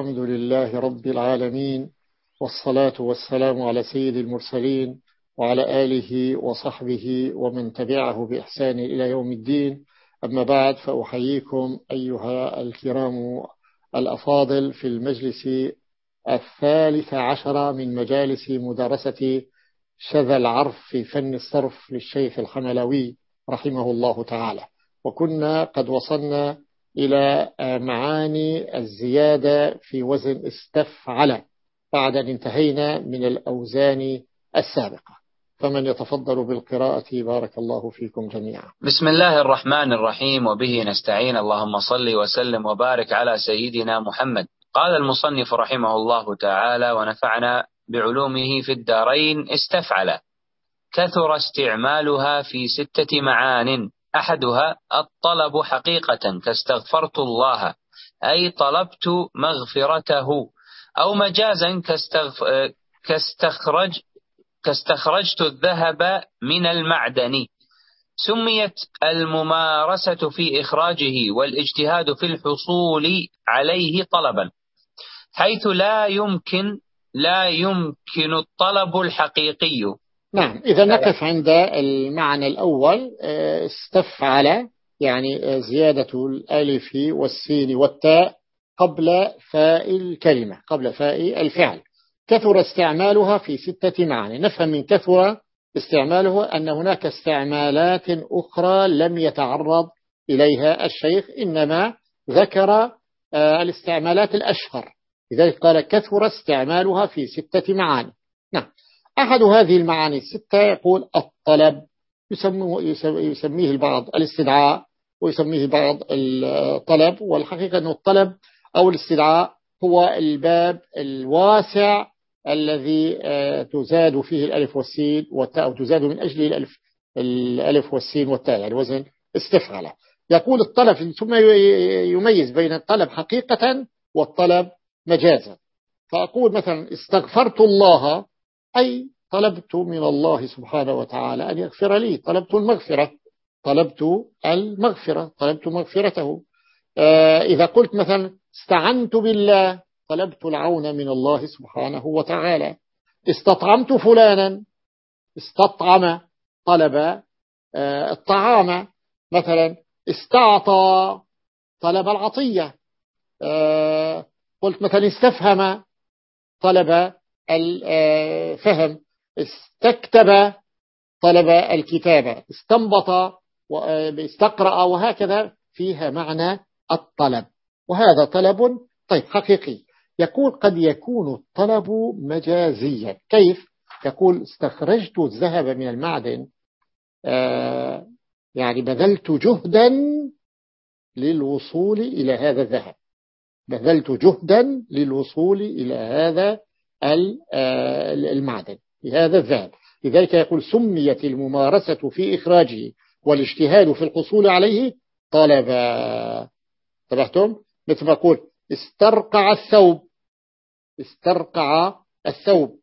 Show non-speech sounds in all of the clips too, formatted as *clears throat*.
الحمد لله رب العالمين والصلاة والسلام على سيد المرسلين وعلى آله وصحبه ومن تبعه بإحسان إلى يوم الدين. أما بعد فأحييكم أيها الكرام الأفاضل في المجلس الثالث عشر من مجالس مدارسة شذا العرف في فن الصرف للشيخ الحملوي رحمه الله تعالى. وكنا قد وصلنا إلى معاني الزيادة في وزن استفعل بعد أن انتهينا من الأوزان السابقة. فمن يتفضل بالقراءة بارك الله فيكم جميعا. بسم الله الرحمن الرحيم وبه نستعين. اللهم صل وسلم وبارك على سيدنا محمد. قال المصنف رحمه الله تعالى ونفعنا بعلومه في الدارين استفعل. كثر استعمالها في ستة معان. أحدها الطلب حقيقة كاستغفرت الله أي طلبت مغفرته أو مجازا كاستغف... كاستخرج كاستخرجت الذهب من المعدن. سميت الممارسة في إخراجه والاجتهاد في الحصول عليه طلبا حيث لا يمكن لا يمكن الطلب الحقيقي. نعم إذا نقف عند المعنى الأول استفعل يعني زيادة الألف والسين والتاء قبل فاء الكلمة قبل فاء الفعل. كثر استعمالها في ستة معاني. نفهم من كثر استعماله أن هناك استعمالات أخرى لم يتعرض إليها الشيخ إنما ذكر الاستعمالات الأشهر. لذلك قال كثر استعمالها في ستة معاني. نعم. أحد هذه المعاني الستة يقول الطلب يسميه البعض الاستدعاء ويسميه بعض الطلب والحقيقة أن الطلب أو الاستدعاء هو الباب الواسع الذي تزاد فيه الألف والسين والتاء أو تزاد من أجله الألف, الألف والسين والتاء يعني وزن استفعل يقول الطلب ثم يميز بين الطلب حقيقة والطلب مجازا. فأقول مثلا استغفرت الله أي طلبت من الله سبحانه وتعالى أن يغفر لي. طلبت المغفرة. طلبت المغفرة. طلبت مغفرته. إذا قلت مثلا استعنت بالله طلبت العون من الله سبحانه وتعالى. استطعمت فلانا. استطعم طلب الطعام. مثلا استعطى طلب العطية. قلت مثلا استفهم طلب الفهم استكتب طلب الكتابة استنبط استقرأ وهكذا فيها معنى الطلب. وهذا طلب طيب حقيقي. يقول قد يكون الطلب مجازيا. كيف؟ يقول استخرجت الذهب من المعدن آه يعني بذلت جهدا للوصول إلى هذا الذهب. بذلت جهدا للوصول إلى هذا المعدن. لهذا الذهب لذلك يقول سميت الممارسة في إخراجه والاجتهاد في الحصول عليه طلبا انتبهتم مثل ما أقول استرقع الثوب. استرقع الثوب.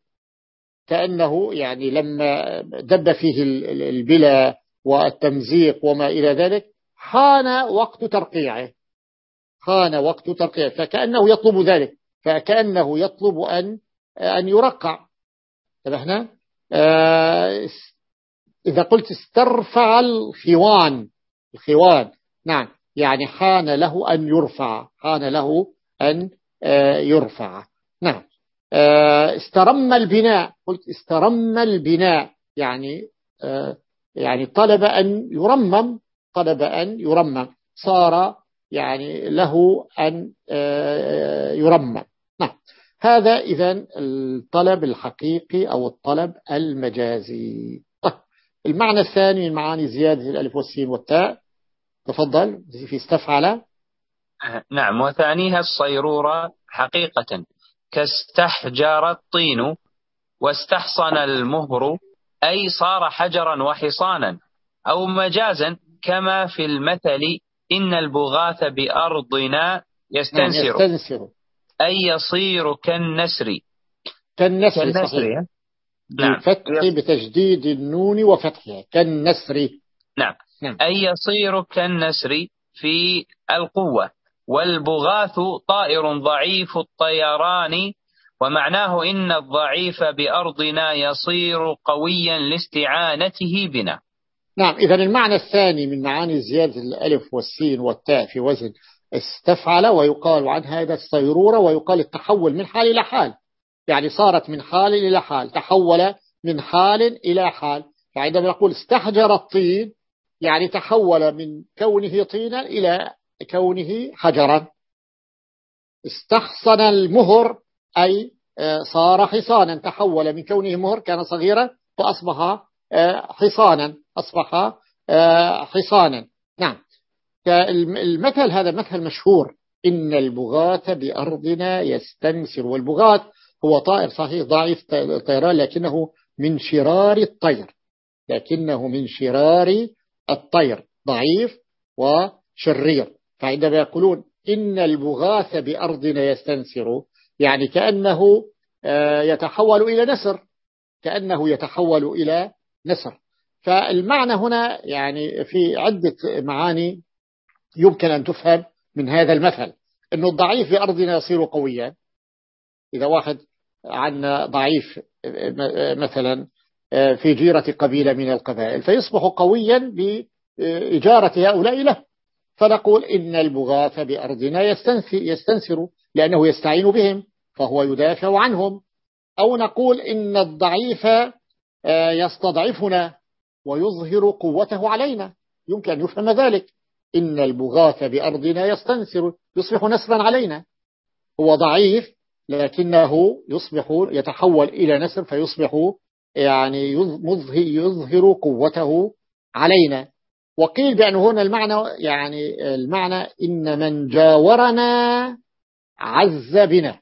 كأنه يعني لما دب فيه البلا والتمزيق وما إلى ذلك حان وقت ترقيعه. حان وقت ترقيعه. فكأنه يطلب ذلك. فكأنه يطلب أن أن يرقع. انتبهنا آه إذا قلت استرفع الخوان الخوان نعم يعني حان له أن يرفع حان له أن يرفع. نعم. استرم البناء قلت استرم البناء يعني يعني طلب أن يرمم طلب أن يرمم. صار يعني له أن يرمم. نعم. هذا إذا الطلب الحقيقي أو الطلب المجازي. طيب المعنى الثاني من معاني زيادة الألف والسين والتاء. تفضل في استفعل نعم وثانيها الصيرورة حقيقة. كاستحجر الطين واستحصن المهر أي صار حجرا وحصانا أو مجازا كما في المثل إن البغاث بأرضنا يستنسر, يستنسر. أي يصير كالنسر. كالنسر, كالنسر نعم. بفتح بتجديد النون وفتحها. كالنسر. نعم. نعم. أي يصير كالنسر في القوة. والبغاث طائر ضعيف الطيران ومعناه إن الضعيف بأرضنا يصير قويا لاستعانته بنا. نعم. إذا المعنى الثاني من معاني زيادة الألف والسين والتاء في وزن استفعل ويقال عن هذا الصيرورة ويقال التحول من حال إلى حال. يعني صارت من حال إلى حال تحول من حال إلى حال. فعندما نقول استحجر الطين يعني تحول من كونه طينا إلى كونه حجرا. استحصن المهر أي آه، صار حصانا. تحول من كونه مهر كان صغيرا فأصبح آه، حصانا. أصبح آه، حصانا. نعم. المثل هذا مثل مشهور. إن البغاة بأرضنا يستنسر والبغاة هو طائر صحيح ضعيف الطيران لكنه من شرار الطير. لكنه من شرار الطير ضعيف وشرير. فعندما يقولون إن البغاث بأرضنا يستنسر يعني كأنه آه، يتحول إلى نسر. كأنه يتحول إلى نسر. فالمعنى هنا يعني في عدة معاني يمكن أن تفهم من هذا المثل أنه الضعيف في أرضنا يصير قويا. إذا واحد عنا ضعيف مثلا في جيرة قبيلة من القبائل فيصبح قويا بإجارة هؤلاء له. فنقول إن البغاث بأرضنا يستنسر لأنه يستعين بهم فهو يدافع عنهم. أو نقول إن الضعيف يستضعفنا ويظهر قوته علينا. يمكن أن يفهم ذلك. إن البغاث بأرضنا يستنسر يصبح نسرا علينا. هو ضعيف لكنه يصبح يتحول إلى نسر فيصبح يعني يظهر قوته علينا. وقيل بأن هنا المعنى يعني المعنى إن من جاورنا عز بنا.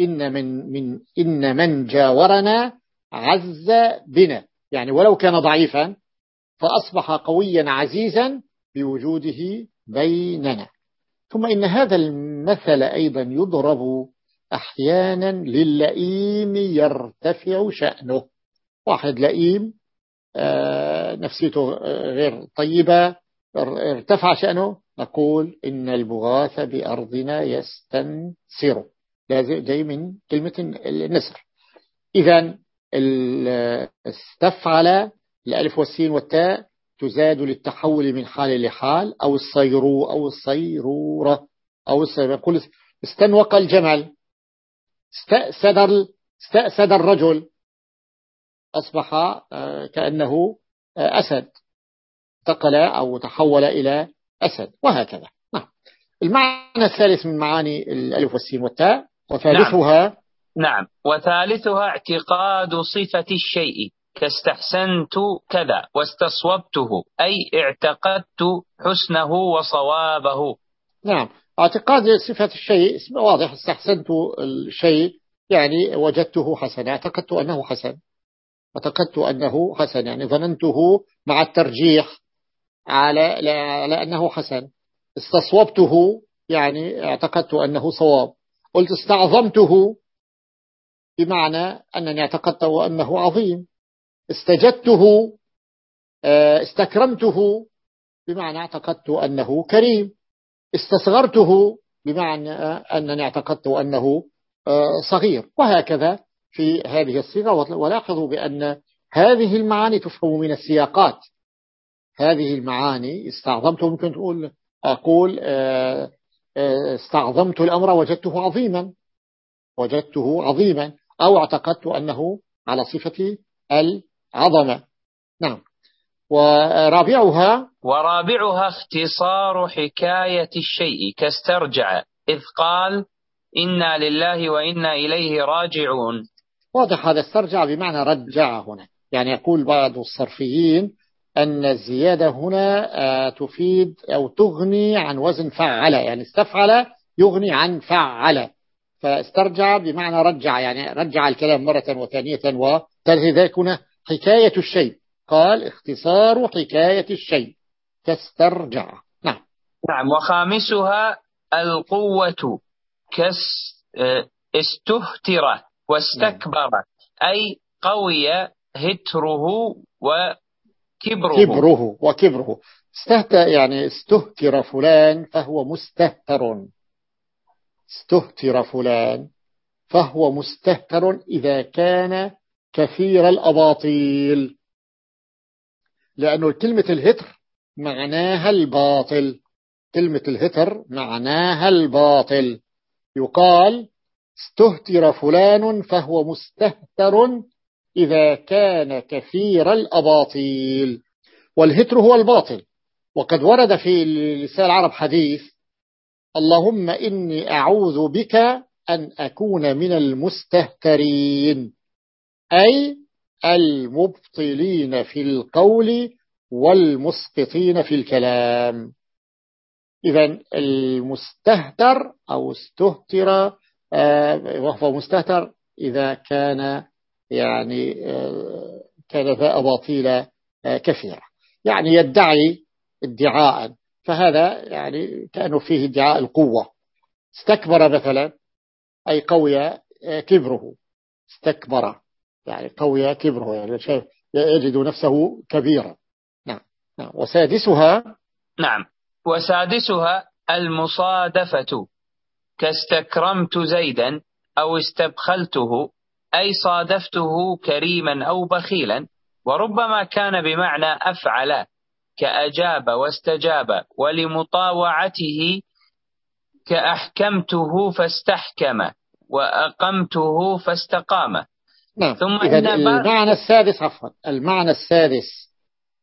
إن من من إن من جاورنا عز بنا. يعني ولو كان ضعيفا فأصبح قويا عزيزا بوجوده بيننا. ثم إن هذا المثل أيضا يضرب أحيانا للئيم يرتفع شأنه. واحد لئيم آه، نفسيته غير طيبة ارتفع شأنه نقول إن البغاث بأرضنا يستنسر جاي من كلمة النسر. إذا استفعل الألف والسين والتاء تزاد للتحول من حال لحال أو الصيرو أو الصيرورة أو الصيرورة. قل استنوق الجمل. استأسد, استأسد الرجل. أصبح آه، كأنه آه، أسد. انتقل أو تحول إلى أسد وهكذا. نعم. المعنى الثالث من معاني الألف والسين والتاء وثالثها نعم. نعم. وثالثها اعتقاد صفة الشيء. كاستحسنت كذا واستصوبته أي اعتقدت حسنه وصوابه. نعم اعتقاد صفة الشيء واضح استحسنت الشيء يعني وجدته حسنا اعتقدت أنه حسن. اعتقدت أنه حسن يعني ظننته مع الترجيح على, على أنه حسن. استصوبته يعني اعتقدت أنه صواب. قلت استعظمته بمعنى أنني اعتقدت أنه عظيم. استجدته آه، استكرمته بمعنى اعتقدت أنه كريم. استصغرته بمعنى أنني اعتقدت أنه آه، صغير. وهكذا في هذه الصيغة. ولاحظوا بأن هذه المعاني تفهم من السياقات. هذه المعاني استعظمت. ممكن تقول أقول آه، استعظمت الأمر وجدته عظيما. وجدته عظيما. أو اعتقدت أنه على صفة العظمة نعم. ورابعها ورابعها اختصار حكاية الشيء كاسترجع إذ قال إنا لله وإنا إليه راجعون. واضح هذا استرجع بمعنى رجع هنا. يعني يقول بعض الصرفيين أن الزيادة هنا آه، تفيد أو تغني عن وزن فعل. يعني استفعل يغني عن فعل. فاسترجع بمعنى رجع. يعني رجع الكلام مرة وثانية وثالثة يكون حكاية الشيء. قال اختصار حكاية الشيء. تسترجع. نعم. نعم وخامسها القوة كس استهتر واستكبر. نعم. أي قوي هتره وكبره. كبره وكبره. استهتر يعني استهتر فلان فهو مستهتر. استهتر فلان فهو مستهتر إذا كان كثير الأباطيل. لأنه كلمة الهتر معناها الباطل. كلمة الهتر معناها الباطل. يقال استهتر فلان فهو مستهتر إذا كان كثير الأباطيل. والهتر هو الباطل. وقد ورد في لسان العرب حديث اللهم إني أعوذ بك أن أكون من المستهترين. أي المبطلين في القول والمسقطين في الكلام. إذا المستهتر أو استهتر آه، وهو مستهتر إذا كان يعني آه، كان ذا أباطيل آه، كثيرة. يعني يدعي ادعاء فهذا يعني كانوا فيه ادعاء القوة. استكبر مثلا أي قوي كبره. استكبر. يعني قوي كبره يعني يجد نفسه كبيرا. نعم, نعم. وسادسها؟ نعم. وسادسها المصادفة. كاستكرمت زيدا أو استبخلته أي صادفته كريما أو بخيلا وربما كان بمعنى أفعل كأجاب واستجاب ولمطاوعته كأحكمته فاستحكم وأقمته فاستقام. نعم. ثم المعنى السادس عفوا المعنى السادس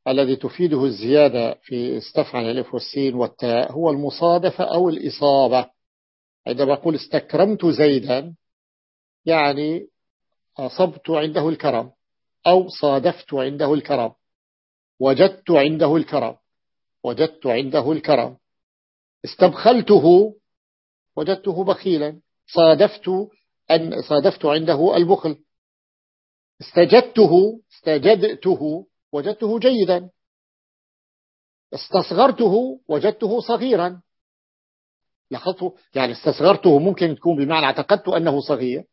الذي تفيده الزيادة في استفعل الألف والسين والتاء هو المصادفة أو الإصابة. عندما أقول استكرمت زيدا يعني أصبت عنده الكرم أو صادفت عنده الكرم وجدت عنده الكرم وجدت عنده الكرم. استبخلته وجدته بخيلا. صادفت أن صادفت عنده البخل. استجدته استجدته وجدته جيدا. استصغرته وجدته صغيرا. لاحظت يعني استصغرته ممكن تكون بمعنى اعتقدت أنه صغير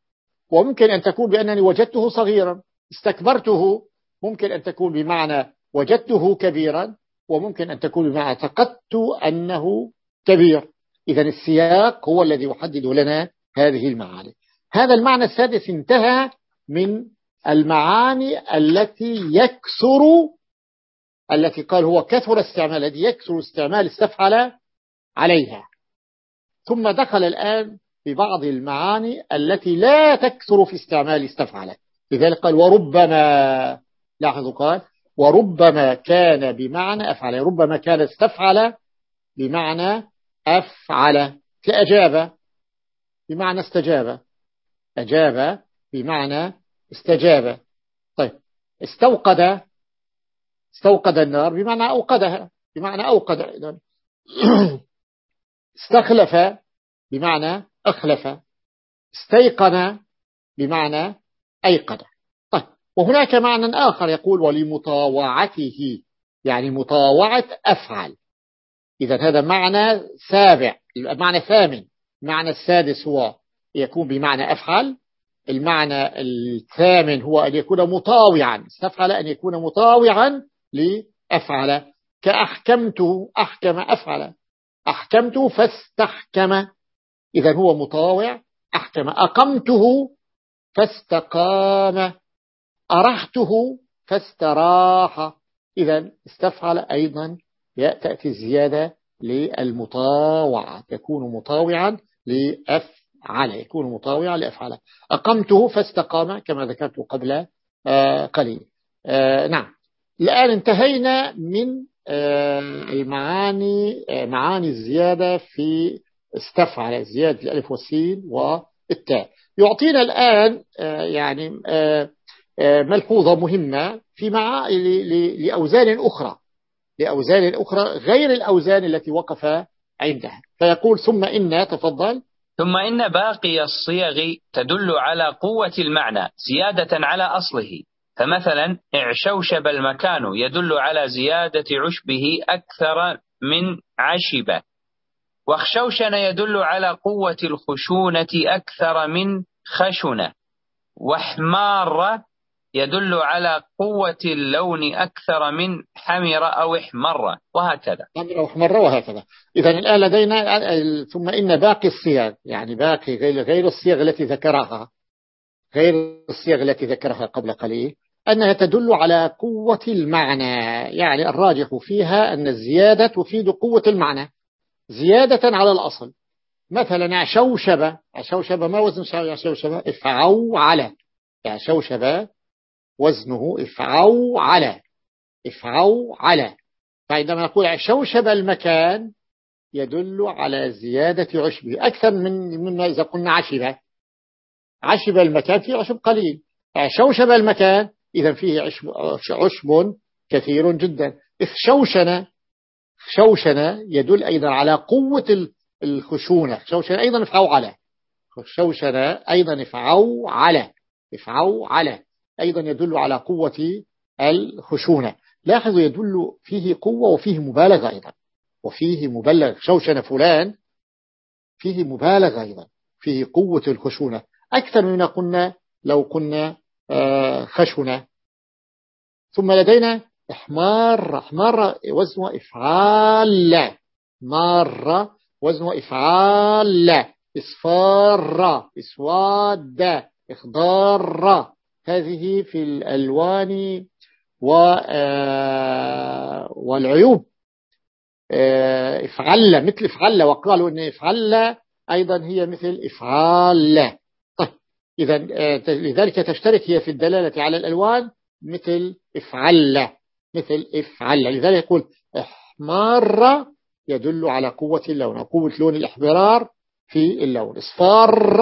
وممكن أن تكون بأنني وجدته صغيرا. استكبرته ممكن أن تكون بمعنى وجدته كبيرا وممكن أن تكون بمعنى اعتقدت أنه كبير. إذا السياق هو الذي يحدد لنا هذه المعاني. هذا المعنى السادس انتهى من المعاني التي يكثر التي قال هو كثر استعمال الذي يكثر استعمال استفعل عليها. ثم دخل الآن في بعض المعاني التي لا تكثر في استعمال استفعل لذلك قال وربما لاحظوا قال وربما كان بمعنى أفعل ربما كان استفعل بمعنى أفعل كأجاب بمعنى استجاب. أجاب بمعنى استجاب طيب. استوقد استوقد النار بمعنى أوقدها بمعنى أوقد أيضا. *clears throat* استخلف بمعنى أخلف. استيقن بمعنى أيقن طيب. وهناك معنى آخر يقول ولمطاوعته يعني مطاوعة أفعل. إذا هذا معنى سابع المعنى الثامن المعنى السادس هو يكون بمعنى أفعل. المعنى الثامن هو أن يكون مطاوعا. استفعل أن يكون مطاوعا لأفعل. كأحكمته أحكم أفعل. أحكمته فاستحكم. إذا هو مطاوع. أحكم. أقمته فاستقام. أرحته فاستراح. إذا استفعل أيضا. تأتي الزيادة للمطاوعة. تكون مطاوعا لأفعل يكون مطاوعا لأفعل أقمته فاستقام كما ذكرت قبل آه، قليل. آه، نعم. الآن انتهينا من آه، المعاني معاني الزيادة في استفعل زيادة الألف والسين والتاء. يعطينا الآن يعني ملحوظة مهمة في مع لأوزان أخرى. لأوزان أخرى غير الأوزان التي وقف عندها. فيقول ثم إن تفضل. ثم إن باقي الصيغ تدل على قوة المعنى زيادة على أصله. فمثلا اعشوشب المكان يدل على زيادة عشبه أكثر من عشبة واخشوشن يدل على قوة الخشونة أكثر من خشنة. واحمار يدل على قوة اللون أكثر من حمر أو احمر وهكذا. حمر أو احمر وهكذا. إذا الآن لدينا ثم إن باقي الصيغ يعني باقي غير الصيغ التي ذكرها غير الصيغ التي ذكرها قبل قليل أنها تدل على قوة المعنى. يعني الراجح فيها أن الزيادة تفيد قوة المعنى. زيادة على الأصل. مثلا عشوشبة عشوشبة ما وزن عشوشبة افعوا على. عشوشبة وزنه افعوا على افعوا على. فعندما نقول عشوشب المكان يدل على زيادة عشبه أكثر من مما إذا قلنا عشبة عشب المكان فيه عشب قليل. عشوشب المكان إذا فيه عشب, عشب كثير جدا. شوشنا شوشنا يدل أيضا على قوة الخشونة. شوشنا أيضا افعوا على. شوشنا أيضا افعوا على. افعوا على. أيضا يدل على قوة الخشونة. لاحظوا يدل فيه قوة وفيه مبالغة أيضا. وفيه مبالغ شوشن فلان فيه مبالغة أيضا. فيه قوة الخشونة. أكثر مما قلنا لو قلنا آه، خشونة. ثم لدينا إحمار إحمار وزن إفعال مار وزن إفعال إصفار إسواد إخضار. هذه في الألوان آه، والعيوب. آه، افعل مثل افعل وقالوا إن افعل أيضا هي مثل إفعال. طيب *laughs* إذا آه، لذلك تشترك هي في الدلالة على الألوان مثل افعل مثل افعل لذلك يقول إحمار يدل على قوة اللون قوة لون الإحمرار في اللون. إصفار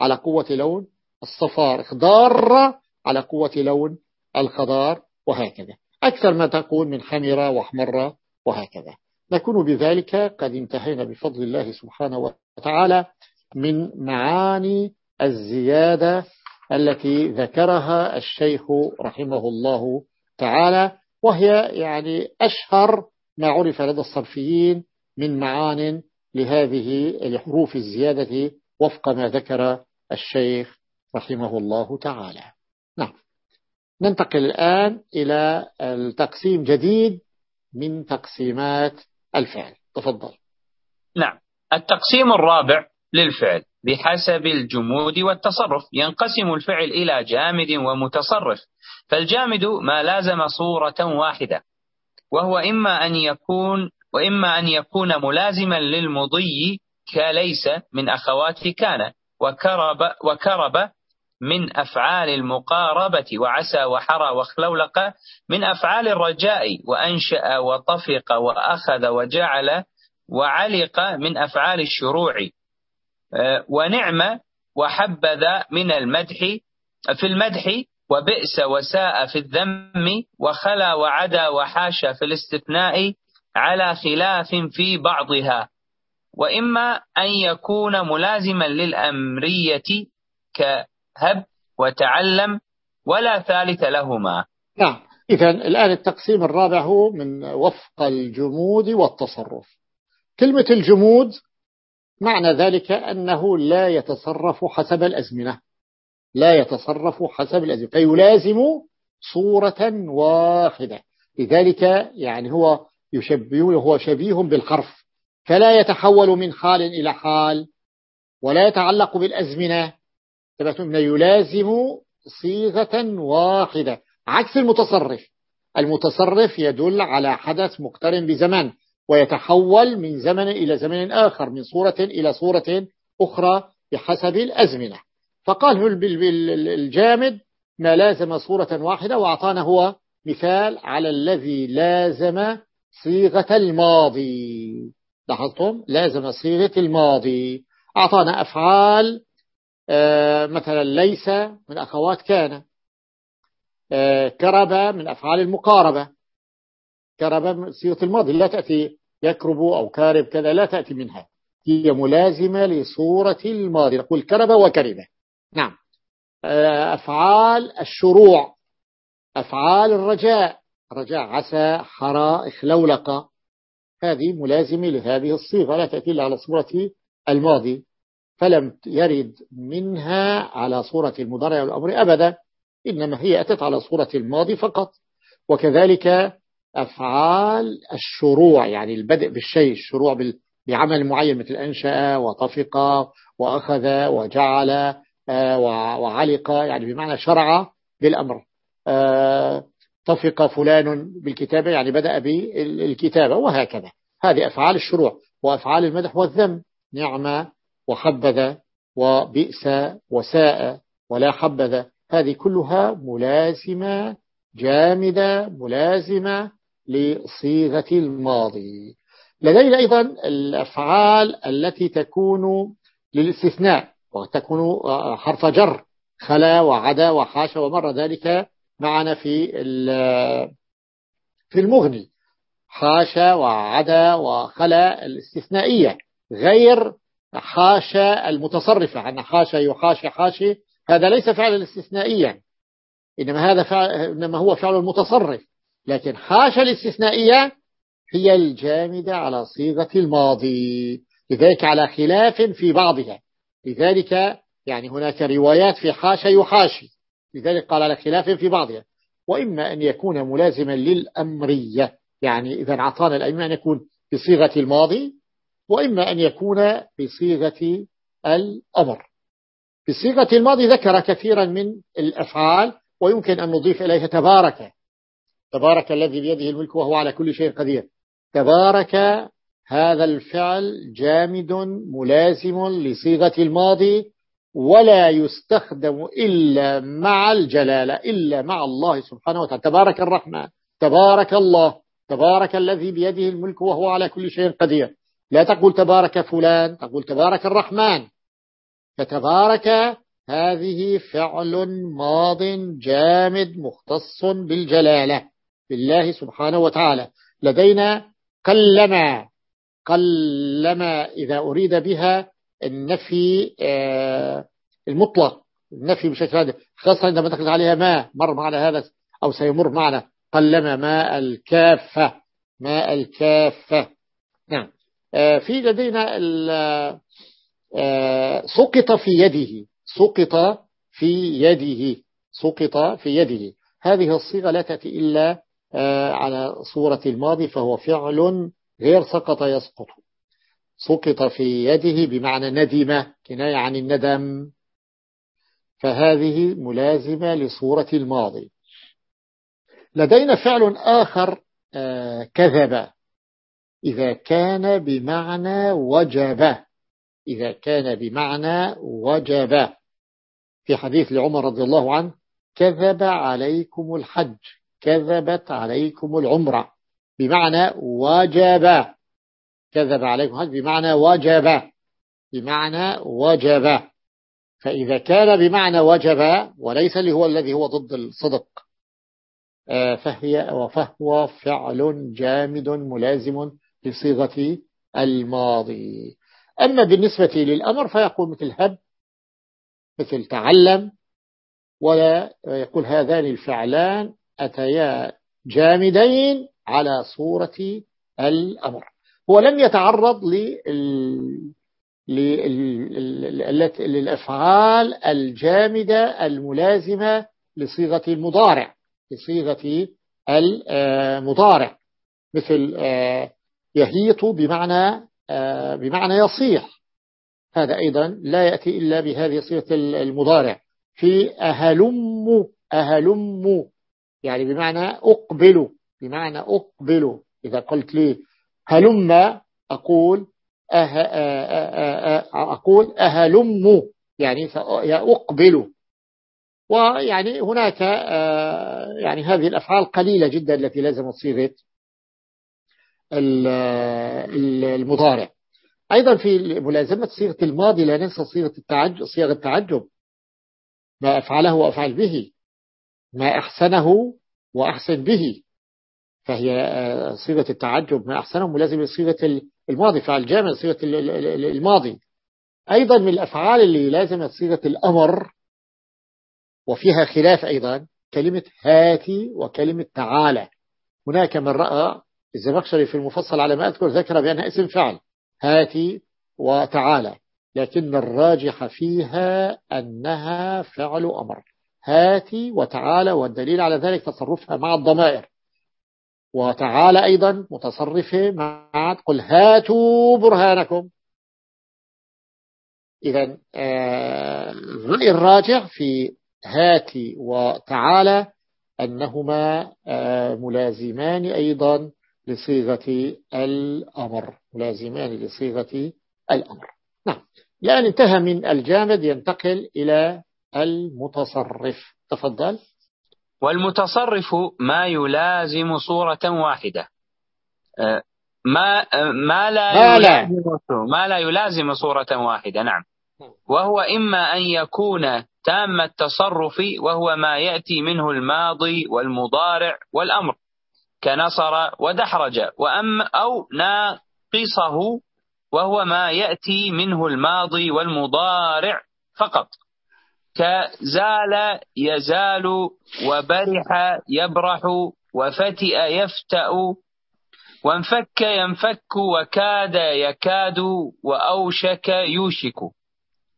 على قوة لون الصفار. إخضار على قوة لون الخضار وهكذا. أكثر ما تكون من حمر وأحمر وهكذا. نكون بذلك قد انتهينا بفضل الله سبحانه وتعالى من معاني الزيادة التي ذكرها الشيخ رحمه الله تعالى وهي يعني أشهر ما عرف لدى الصرفيين من معان لهذه الحروف الزيادة وفق ما ذكر الشيخ رحمه الله تعالى. نعم. ننتقل الآن إلى التقسيم جديد من تقسيمات الفعل. تفضل. نعم. التقسيم الرابع للفعل بحسب الجمود والتصرف ينقسم الفعل إلى جامد ومتصرف. فالجامد ما لازم صورة واحدة وهو إما أن يكون وإما أن يكون ملازما للمضي كليس من أخوات كان وكرب, وكرب من أفعال المقاربة وعسى وحرى وخلولق من أفعال الرجاء وأنشأ وطفق وأخذ وجعل وعلق من أفعال الشروع. آه، ونعم وحبذا من المدح في المدح وبئس وساء في الذم وخلا وعدا وحاشا في الاستثناء على خلاف في بعضها. وإما أن يكون ملازما للأمرية هب وتعلم ولا ثالث لهما. نعم. إذا الآن التقسيم الرابع هو من وفق الجمود والتصرف. كلمة الجمود معنى ذلك أنه لا يتصرف حسب الأزمنة. لا يتصرف حسب الأزمنة. فيلازم صورة واحدة. لذلك يعني هو يشبه هو شبيه بالحرف فلا يتحول من حال إلى حال ولا يتعلق بالأزمنة. تبعتم يلازم صيغة واحدة. عكس المتصرف. المتصرف يدل على حدث مقترن بزمان ويتحول من زمن إلى زمن آخر من صورة إلى صورة أخرى بحسب الأزمنة. فقال الجامد ما لازم صورة واحدة وأعطانا هو مثال على الذي لازم صيغة الماضي. لاحظتم؟ لازم صيغة الماضي. أعطانا أفعال مثلا ليس من أخوات كان. آه، كرب من أفعال المقاربة. كرب صيغة الماضي لا تأتي يكرب أو كارب كذا لا تأتي منها. هي ملازمة لصورة الماضي. نقول كرب وكرب. نعم. آه، أفعال الشروع. أفعال الرجاء. رجاء عسى حرى إخلولق. هذه ملازمة لهذه الصيغة لا تأتي إلا على صورة الماضي. فلم يرد منها على صورة المضارع والأمر أبدا إنما هي أتت على صورة الماضي فقط. وكذلك أفعال الشروع يعني البدء بالشيء الشروع بعمل معين مثل أنشأ وطفق وأخذ وجعل آه، وعلق يعني بمعنى شرع بالأمر. آه، طفق فلان بالكتابة يعني بدأ بالكتابة وهكذا. هذه أفعال الشروع وأفعال المدح والذم. نعمة وحبذ وبئس وساء ولا حبذ هذه كلها ملازمة جامدة ملازمة لصيغة الماضي. لدينا أيضا الأفعال التي تكون للاستثناء وتكون حرف جر خلا وعدا وحاشا ومر ذلك معنا في في المغني. حاشا وعدا وخلا الاستثنائية غير حاشا المتصرفة أن حاشا يحاشي حاشي هذا ليس فعلا استثنائيا. إنما هذا فعل إنما هو فعل المتصرف لكن حاشا الاستثنائية هي الجامدة على صيغة الماضي. لذلك على خلاف في بعضها. لذلك يعني هناك روايات في حاشا يحاشي. لذلك قال على خلاف في بعضها. وإما أن يكون ملازما للأمرية. يعني إذا أعطانا الأئمة أن يكون بصيغة الماضي وإما أن يكون بصيغة الأمر. بصيغة الماضي ذكر كثيرا من الأفعال ويمكن أن نضيف إليها تبارك. تبارك الذي بيده الملك وهو على كل شيء قدير. تبارك هذا الفعل جامد ملازم لصيغة الماضي ولا يستخدم إلا مع الجلالة إلا مع الله سبحانه وتعالى. تبارك الرحمن تبارك الله تبارك الذي بيده الملك وهو على كل شيء قدير. لا تقول تبارك فلان تقول تبارك الرحمن. فتبارك هذه فعل ماض جامد مختص بالجلالة بالله سبحانه وتعالى. لدينا قلما قلما إذا أريد بها النفي آه، المطلق النفي بشكل هذا خاصة عندما تخرج عليها ما مر معنا هذا أو سيمر معنا. قلما ماء الكافة ماء الكافة. نعم. في لدينا آه، سقط في يده سقط في يده سقط في يده. هذه الصيغة لا تأتي إلا على صورة الماضي فهو فعل غير سقط يسقط. سقط في يده بمعنى ندم كناية عن الندم. فهذه ملازمة لصورة الماضي. لدينا فعل آخر آه، كذب. إذا كان بمعنى وجب. إذا كان بمعنى وجب. في حديث لعمر رضي الله عنه كذب عليكم الحج كذبت عليكم العمرة. بمعنى وجب. كذب عليكم الحج بمعنى وجب. بمعنى وجب. فإذا كان بمعنى وجب وليس اللي هو الذي هو ضد الصدق آه، فهي وفهو فعل جامد ملازم لصيغة الماضي. أما بالنسبة للأمر فيقول مثل هب مثل تعلم ولا يقول هذان الفعلان أتيا جامدين على صورة الأمر. هو لم يتعرض للأفعال الجامدة الملازمة لصيغة المضارع لصيغة المضارع. مثل آه، يهيط بمعنى آه، بمعنى يصيح. هذا أيضا لا يأتي إلا بهذه صيغة المضارع. في أهلم أهلم يعني بمعنى أقبل بمعنى أقبل. إذا قلت لي هلم أقول أه أه أه أقول أهلم يعني أقبل. ويعني هناك يعني هذه الأفعال قليلة جدا التي لازمت صيغة المضارع. أيضا في ملازمة صيغة الماضي لا ننسى صيغة التعجب صيغة التعجب. ما أفعله وأفعل به. ما أحسنه وأحسن به. فهي آه، صيغة التعجب. ما أحسنه ملازم صيغة الماضي. فعل جامع صيغة الماضي. أيضا من الأفعال اللي لازمت صيغة الأمر وفيها خلاف أيضا كلمة هاتي وكلمة تعالى. هناك من رأى الزمخشري في المفصل على ما أذكر ذكر بأنها اسم فعل هاتي وتعالى لكن الراجح فيها أنها فعل أمر. هاتي وتعالى والدليل على ذلك تصرفها مع الضمائر. وتعالى أيضا متصرفة مع قل هاتوا برهانكم. إذا آه، الرأي الراجع في هاتي وتعالى أنهما آه، ملازمان أيضا لصيغة الأمر ملازمان لصيغة الأمر. نعم. الآن انتهى من الجامد ينتقل إلى المتصرف. تفضل. والمتصرف ما يلازم صورة واحدة. آه، ما ما لا ما لا. يلازم ما لا يلازم صورة واحدة. نعم. وهو إما أن يكون تام التصرف وهو ما يأتي منه الماضي والمضارع والأمر. كنصر ودحرج وأم أو ناقصه وهو ما يأتي منه الماضي والمضارع فقط. كزال يزال وبرح يبرح وفتئ يفتأ وانفك ينفك وكاد يكاد وأوشك يوشك.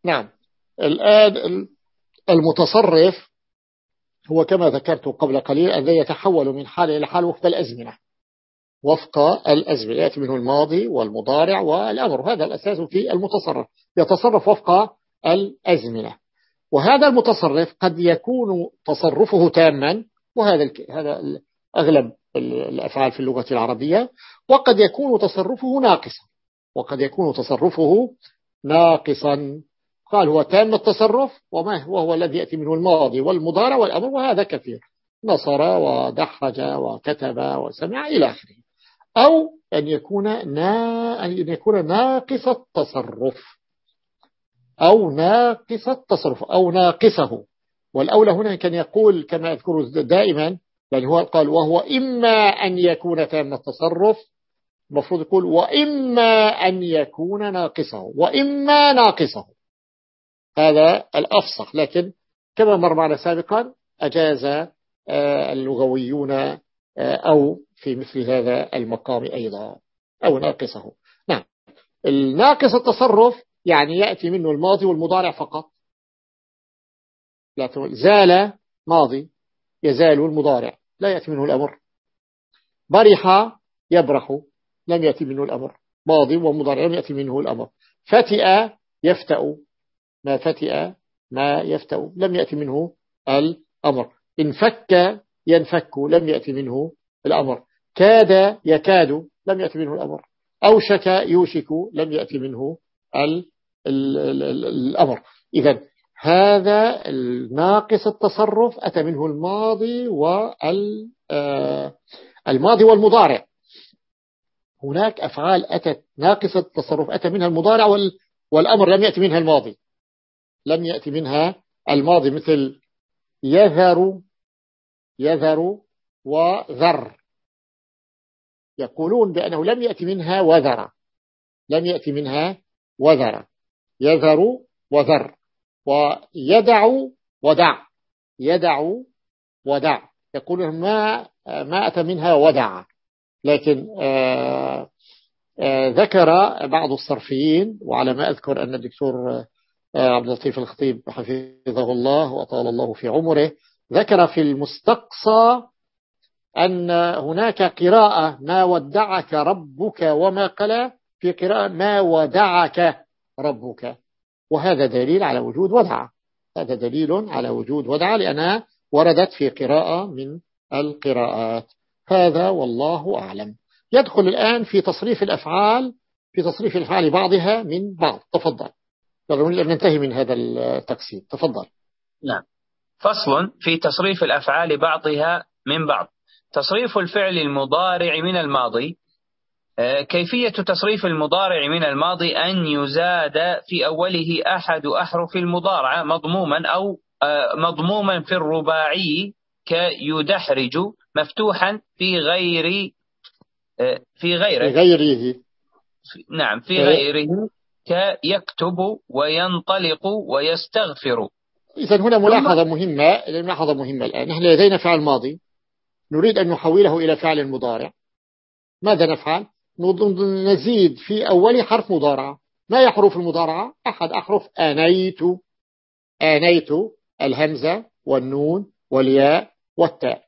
نعم. الآن المتصرف هو كما ذكرت قبل قليل أن يتحول من حال إلى حال وفق الأزمنة. وفق الأزمنة يأتي منه الماضي والمضارع والأمر. هذا الأساس في المتصرف. يتصرف وفق الأزمنة. وهذا المتصرف قد يكون تصرفه تاما وهذا هذا أغلب الأفعال في اللغة العربية وقد يكون تصرفه ناقصا. وقد يكون تصرفه ناقصا. قال هو تام التصرف وما هو الذي يأتي منه الماضي والمضارع والأمر وهذا كثير. نصر ودحرج وكتب وسمع إلى آخره. أو أن يكون نا أن يكون ناقص التصرف. أو ناقص التصرف أو ناقصه. والأولى هنا كان يقول كما أذكر دائما بل هو قال وهو إما أن يكون تام التصرف المفروض يقول وإما أن يكون ناقصه وإما ناقصه. هذا الأفصح لكن كما مر معنا سابقا أجاز آه، اللغويون آه، أو في مثل هذا المقام أيضا أو ناقصه. نعم. الناقص التصرف يعني يأتي منه الماضي والمضارع فقط. لا زال ماضي يزال المضارع. لا يأتي منه الأمر. برح يبرح لم يأتي منه الأمر. ماضي ومضارع لم يأتي منه الأمر. فتئ يفتأ. ما فتئ ما يفتأ لم يأتي منه الأمر. انفك ينفك لم يأتي منه الأمر. كاد يكاد لم يأتي منه الأمر. أوشك يوشك لم يأتي منه الأمر. إذا هذا الناقص التصرف أتى منه الماضي والماضي آه، والمضارع. هناك أفعال أتت ناقصة التصرف أتى منها المضارع والأمر لم يأتي منها الماضي. لم يأتي منها الماضي مثل يذر يذر وذر. يقولون بأنه لم يأتي منها وذر. لم يأتي منها وذر. يذر وذر. ويدع ودع. يدع ودع. يقولون ما ما أتى منها ودع. لكن آآ آآ ذكر بعض الصرفيين وعلى ما أذكر أن الدكتور عبد اللطيف الخطيب حفظه الله وأطال الله في عمره. ذكر في المستقصى أن هناك قراءة ما ودعك ربك وما قلى في قراءة ما ودعك ربك وهذا دليل على وجود ودعة. هذا دليل على وجود ودعة لأنها وردت في قراءة من القراءات. هذا والله أعلم. يدخل الآن في تصريف الأفعال في تصريف الأفعال بعضها من بعض. تفضل. ننتهي من هذا التقسيم. تفضل. نعم. فصل في تصريف الأفعال بعضها من بعض. تصريف الفعل المضارع من الماضي. آه، كيفية تصريف المضارع من الماضي أن يزاد في أوله أحد أحرف المضارعة مضموما أو آه، مضموما في الرباعي كيدحرج مفتوحا في غير آه، في غيره. في غيره. نعم في غيره. كيكتب وينطلق ويستغفر. إذا هنا ملاحظة مهمة ملاحظة مهمة الآن. نحن لدينا فعل ماضي. نريد أن نحوله إلى فعل مضارع. ماذا نفعل؟ نزيد في أول حرف مضارعة. ما هي حروف المضارعة؟ أحد أحرف آنيت. آنيت الهمزة والنون والياء والتاء.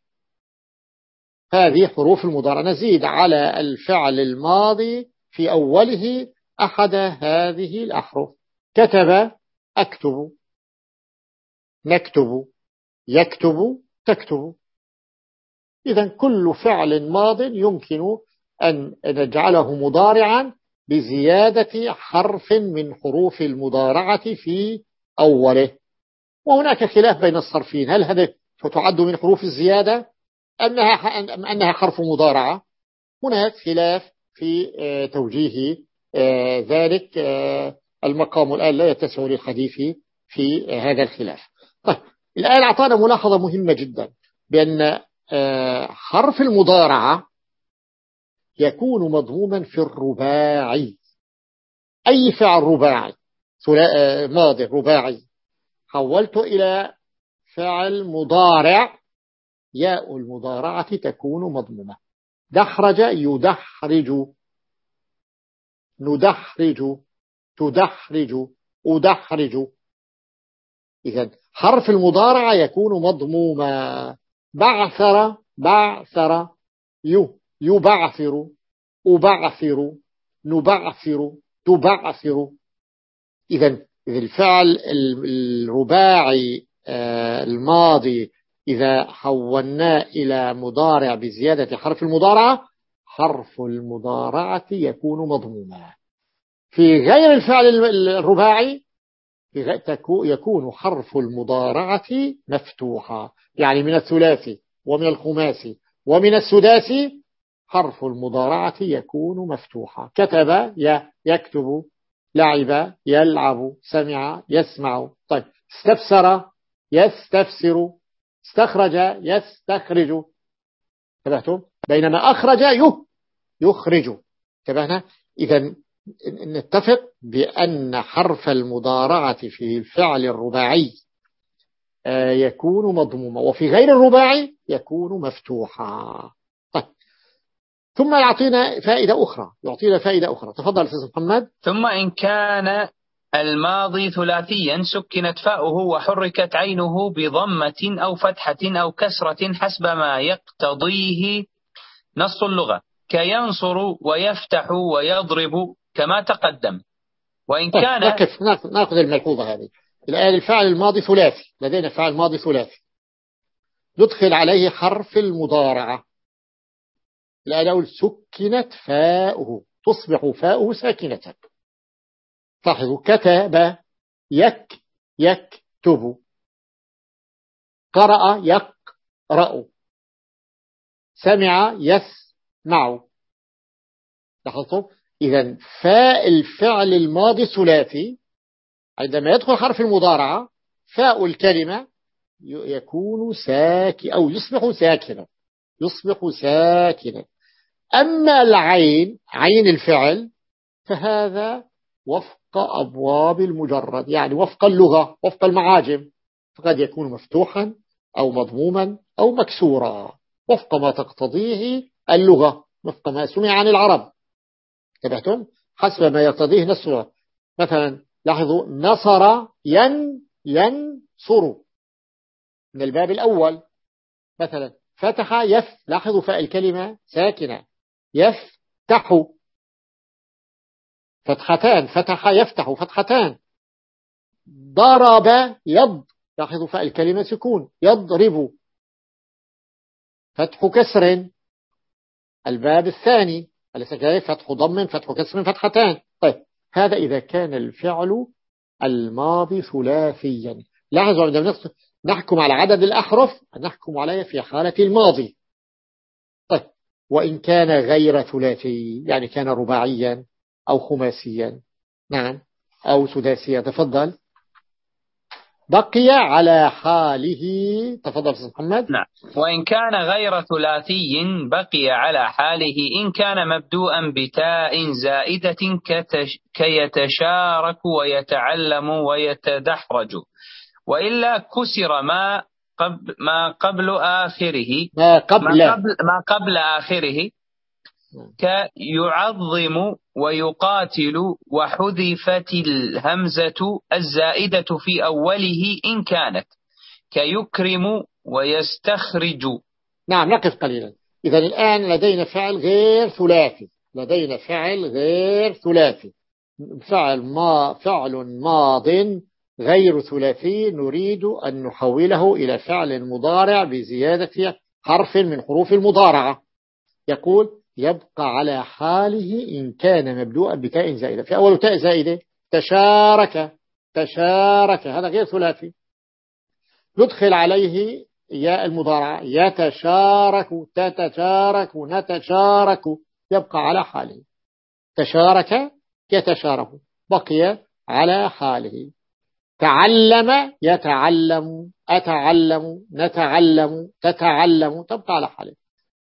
هذه حروف المضارع نزيد على الفعل الماضي في أوله أحد هذه الأحرف. كتب أكتب. نكتب. يكتب تكتب. إذا كل فعل ماض يمكن أن نجعله مضارعا بزيادة حرف من حروف المضارعة في أوله. وهناك خلاف بين الصرفين. هل هذا تعد من حروف الزيادة أنها, أنها حرف مضارعة؟ هناك خلاف في آه، توجيه ذلك آه، المقام الآن لا يتسع للحديث في هذا الخلاف. طيب الآن أعطانا ملاحظة مهمة جدا بأن حرف المضارعة يكون مضموما في الرباعي. أي فعل رباعي؟ ماضي رباعي. حولت إلى فعل مضارع. ياء المضارعة تكون مضمومة. دحرج يدحرج ندحرج تدحرج أدحرج. إذا حرف المضارعة يكون مضموما. بعثر بعثر يو يبعثر أبعثر نبعثر تبعثر. إذا الفعل الرباعي آه، الماضي إذا حولناه إلى مضارع بزيادة حرف المضارعة حرف المضارعة يكون مضموما. في غير الفعل الرباعي يكون حرف المضارعة مفتوحا يعني من الثلاثي ومن الخماسي ومن السداسي حرف المضارعة يكون مفتوحا كتب يكتب لعب يلعب سمع يسمع. طيب استفسر يستفسر. استخرج يستخرج. بينما أخرج يه يخرج. انتبهنا؟ إذا نتفق بأن حرف المضارعة في الفعل الرباعي آه، يكون مضموما وفي غير الرباعي يكون مفتوحا. طيب. ثم يعطينا فائدة أخرى. يعطينا فائدة أخرى. تفضل أستاذ محمد. ثم إن كان الماضي ثلاثيا سكنت فاؤه وحركت عينه بضمة أو فتحة أو كسرة حسب ما يقتضيه نص اللغة. كينصر ويفتح ويضرب كما تقدم. وإن طيب، كان نقف ناخذ الملحوظة هذه. الآن الفعل الماضي ثلاثي. لدينا فعل ماضي ثلاثي. ندخل عليه حرف المضارعة. الآن أقول سكنت فاؤه. تصبح فاؤه ساكنة. لاحظوا كتب يك يكتب. قرأ يقرأ. سمع يسمع لاحظتم إذا فاء الفعل الماضي ثلاثي عندما يدخل حرف المضارعة فاء الكلمة يكون ساكن أو يصبح ساكنا. يصبح ساكنا. أما العين عين الفعل فهذا وفق أبواب المجرد يعني وفق اللغة وفق المعاجم. فقد يكون مفتوحا أو مضموما أو مكسورا. وفق ما تقتضيه اللغة وفق ما سمع عن العرب. تبعتم حسب ما يقتضيه نصره مثلا لاحظوا نصر ين ينصر. من الباب الأول. مثلا فتح يف لاحظوا فاء الكلمة ساكنة. يفتح. فتحتان فتح يفتح فتحتان. ضرب يض لاحظوا فاء الكلمة سكون. يضرب. فتح كسر. الباب الثاني. أليس كذلك؟ فتح ضم فتح كسر فتحتان. طيب هذا إذا كان الفعل الماضي ثلاثيا. لاحظوا عندما نحكم على عدد الأحرف نحكم عليه في حالة الماضي. طيب وإن كان غير ثلاثي يعني كان رباعيا أو خماسيا. نعم أو سداسيا تفضل. بقي على حاله. تفضل سيد محمد. نعم. وإن كان غير ثلاثي بقي على حاله. إن كان مبدوءا بتاء زائدة كيتشارك ويتعلم ويتدحرج. وإلا كسر ما قبل ما قبل آخره. ما قبل. ما قبل, ما قبل آخره. كيعظم ويقاتل وحذفت الهمزة الزائدة في أوله إن كانت كيكرم ويستخرج. نعم نقف قليلا. إذا الآن لدينا فعل غير ثلاثي. لدينا فعل غير ثلاثي. فعل ما فعل ماض غير ثلاثي نريد أن نحوله إلى فعل مضارع بزيادة حرف من حروف المضارعة. يقول يبقى على حاله إن كان مبدوءا بتاء زائدة. في أول تاء زائدة تشارك تشارك هذا غير ثلاثي. ندخل عليه ياء المضارعة يتشارك تتشارك نتشارك يبقى على حاله. تشارك يتشارك بقي على حاله. تعلم يتعلم أتعلم نتعلم تتعلم تبقى على حاله.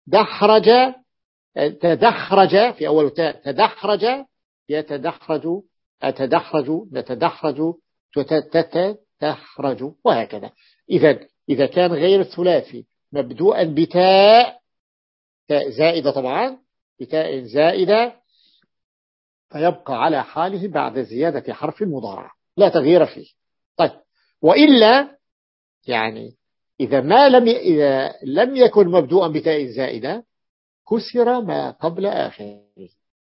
دحرج تدحرج في أول تاء تدحرج يتدحرج أتدحرج نتدحرج تتدحرج وهكذا. إذا إذا كان غير الثلاثي مبدوءا بتاء تاء زائدة طبعا بتاء زائدة فيبقى على حاله بعد زيادة حرف مضارع. لا تغيير فيه. طيب. وإلا يعني إذا ما لم إذا لم يكن مبدوءا بتاء زائدة كسر ما قبل آخره.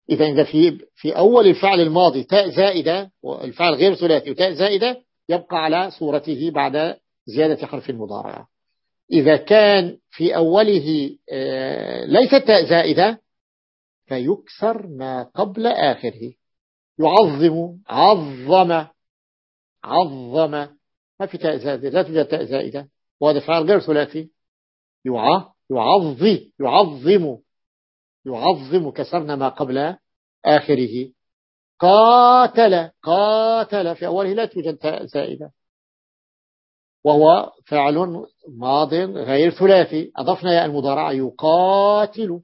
إذا إذا في في أول الفعل الماضي تاء زائدة والفعل غير ثلاثي وتاء زائدة يبقى على صورته بعد زيادة حرف المضارعة إذا كان في أوله آه، ليست تاء زائدة فيكسر ما قبل آخره. يعظم عظم عظم. ما في تاء زائدة لا توجد تاء زائدة. وهذا فعل غير ثلاثي. يعظي يعظم يعظم كسرنا ما قبل آخره. قاتل قاتل في أوله لا توجد زائدة. وهو فعل ماض غير ثلاثي. أضفنا يا المضارع يقاتل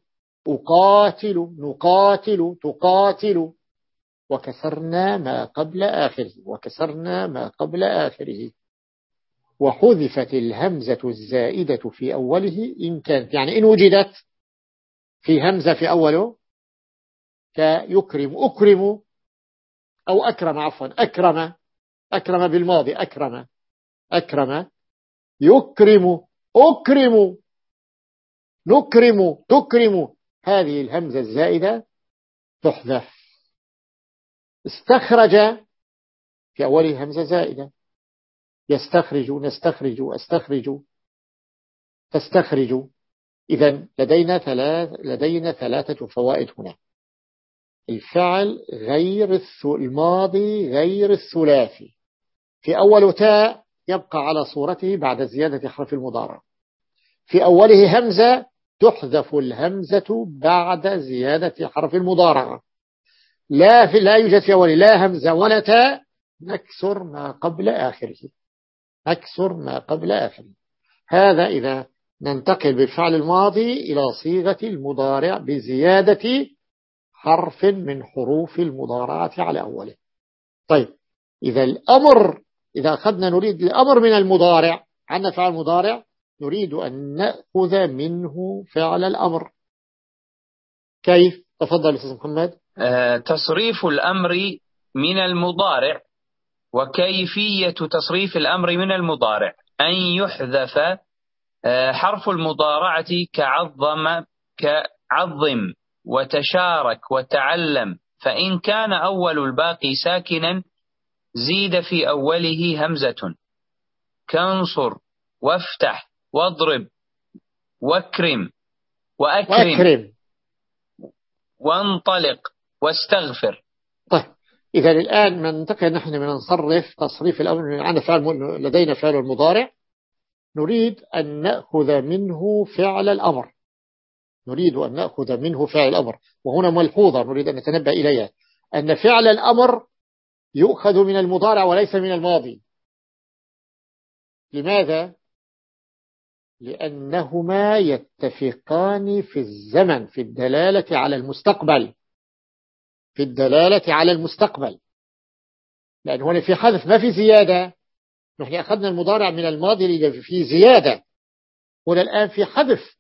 أقاتل نقاتل تقاتل. وكسرنا ما قبل آخره. وكسرنا ما قبل آخره. وحذفت الهمزة الزائدة في أوله إن كانت يعني إن وجدت في همزة في أوله كيكرم أكرم أو أكرم عفوا أكرم أكرم بالماضي أكرم أكرم يكرم أكرم نكرم تكرم. هذه الهمزة الزائدة تحذف. استخرج في أوله همزة زائدة. يستخرج نستخرج أستخرج. تستخرج. إذا لدينا ثلاث لدينا ثلاثة فوائد هنا. الفعل غير الماضي غير الثلاثي. في أول تاء يبقى على صورته بعد زيادة حرف المضارع. في أوله همزة تحذف الهمزة بعد زيادة حرف المضارعة لا في لا يوجد في أوله لا همزة ولا تاء. نكسر ما قبل آخره. نكسر ما قبل آخره هذا إذا ننتقل بالفعل الماضي إلى صيغة المضارع بزيادة حرف من حروف المضارعة على أوله. طيب إذا الأمر إذا أخذنا نريد الأمر من المضارع عندنا فعل مضارع نريد أن نأخذ منه فعل الأمر. كيف؟ تفضل أستاذ محمد. آه، تصريف الأمر من المضارع. وكيفية تصريف الأمر من المضارع. أن يحذف آه، حرف المضارعة كعظم كعظم وتشارك وتعلم. فإن كان أول الباقي ساكنا زيد في أوله همزة. كانصر وافتح واضرب واكرم وأكرم, وأكرم. وانطلق واستغفر. طيب. إذا الآن ننتقل نحن من نصرف تصريف الأمر عندنا فعل لدينا فعل المضارع نريد أن نأخذ منه فعل الأمر. نريد أن نأخذ منه فعل الأمر. وهنا ملحوظة نريد أن نتنبه إليها. أن فعل الأمر يؤخذ من المضارع وليس من الماضي. لماذا؟ لأنهما يتفقان في الزمن في الدلالة على المستقبل. في الدلالة على المستقبل. لأن هنا في حذف ما في زيادة. نحن أخذنا المضارع من الماضي في زيادة. هنا الآن في حذف.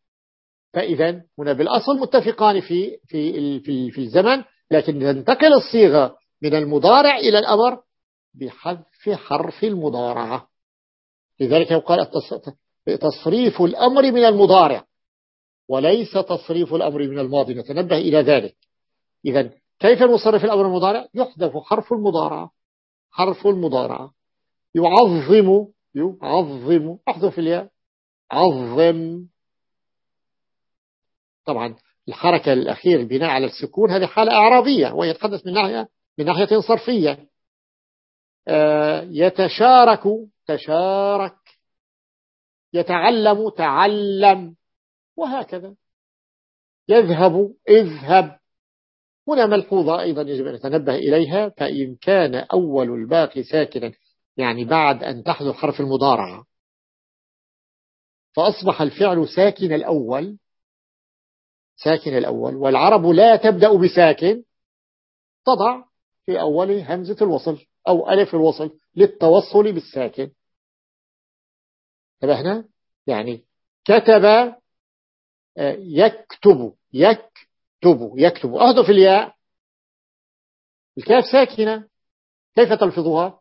فإذا هنا بالأصل متفقان في في في, في الزمن لكن تنتقل الصيغة من المضارع إلى الأمر بحذف حرف المضارعة. لذلك يقال تصريف الأمر من المضارع وليس تصريف الأمر من الماضي. نتنبه إلى ذلك. إذا كيف نصرف الأمر المضارع؟ يحذف حرف المضارعة حرف المضارعة يعظم يعظم. أحذف الياء. عظم. طبعا الحركة الأخير البناء على السكون هذه حالة أعرابية ويتحدث من ناحية من ناحية صرفية. آه، يتشارك تشارك. يتعلم تعلم. وهكذا. يذهب اذهب. هنا ملحوظة أيضا يجب أن نتنبه إليها فإن كان أول الباقي ساكنا يعني بعد أن تحذف حرف المضارعة. فأصبح الفعل ساكن الأول ساكن الأول والعرب لا تبدأ بساكن تضع في أول همزة الوصل أو ألف الوصل للتوصل بالساكن. انتبهنا؟ يعني كتب آه، يكتب يكتب يكتب أهدف الياء. الكاف ساكنة. كيف تلفظها؟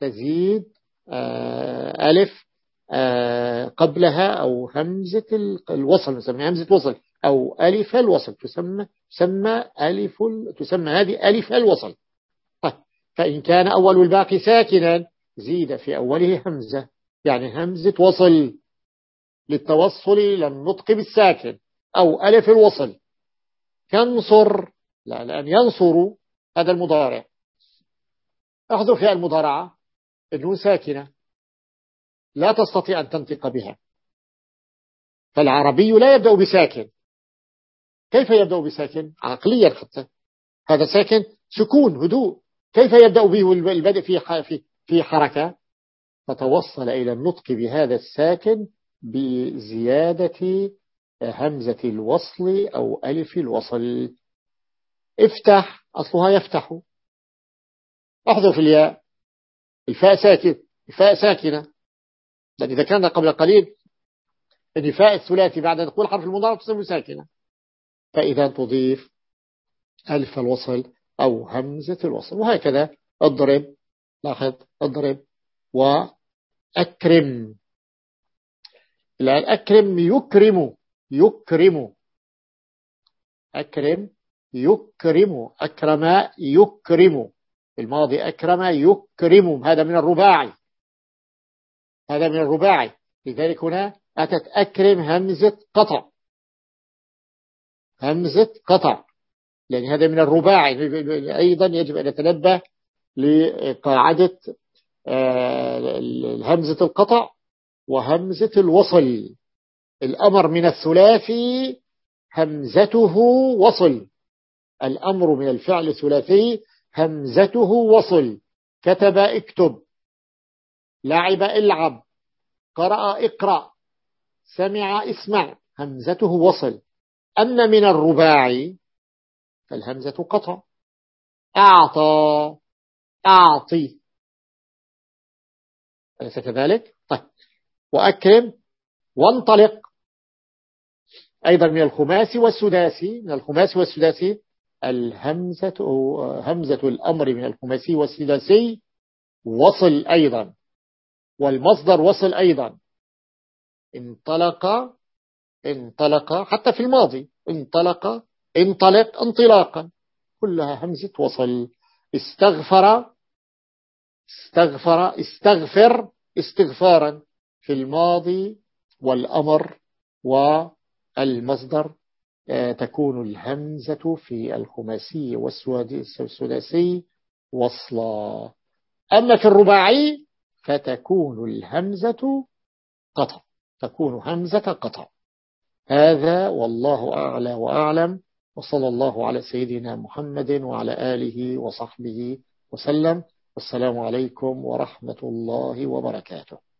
تزيد آه، ألف آه، قبلها أو همزة الوصل نسميها همزة وصل أو ألف الوصل تسمى تسمى ألف تسمى هذه ألف الوصل. طيب فإن كان أول الباقي ساكنا زيد في أوله همزة يعني همزة وصل. للتوصل إلى النطق بالساكن. أو ألف الوصل. ينصر لا لأن ينصر هذا المضارع. أحذف في المضارعة النون ساكنة لا تستطيع أن تنطق بها. فالعربي لا يبدأ بساكن. كيف يبدأ بساكن؟ عقليا حتى. هذا ساكن سكون هدوء. كيف يبدأ به البدء في في حركة؟ فتوصل إلى النطق بهذا الساكن بزيادة همزة الوصل أو ألف الوصل. افتح أصلها يفتح. احذف الياء. الفاء ساكن الفاء ساكنة. لأن إذا كان قبل قليل الفاء الثلاثي بعد تقول حرف المضارع تصير ساكنة. فإذا تضيف ألف الوصل أو همزة الوصل. وهكذا. اضرب. لاحظ. اضرب. وأكرم. الآن أكرم يكرم. يكرم. أكرم. يكرم. أكرم. يكرم. الماضي أكرم. يكرم. هذا من الرباعي. هذا من الرباعي. لذلك هنا أتت أكرم همزة قطع. همزة قطع. لأن هذا من الرباعي. أيضا يجب أن نتنبه لقاعدة آه، همزة القطع وهمزة الوصل. الأمر من الثلاثي همزته وصل. الأمر من الفعل الثلاثي همزته وصل. كتب اكتب. لعب العب. قرأ اقرأ. سمع اسمع. همزته وصل. أما من الرباعي فالهمزة قطع. أعطى. أعطي. أليس كذلك؟ طيب. وأكرم. وانطلق. أيضا من الخماسي والسداسي من الخماسي والسداسي الهمزة همزة الأمر من الخماسي والسداسي وصل أيضا. والمصدر وصل أيضا. انطلق انطلق حتى في الماضي انطلق انطلق انطلاقا. كلها همزة وصل. استغفر استغفر استغفر استغفارا في الماضي والأمر والمصدر آه، تكون الهمزة في الخماسي والسداسي وصلا. أما في الرباعي فتكون الهمزة قطع تكون همزة قطع. هذا والله أعلى وأعلم وصلى الله على سيدنا محمد وعلى آله وصحبه وسلم. والسلام عليكم ورحمة الله وبركاته.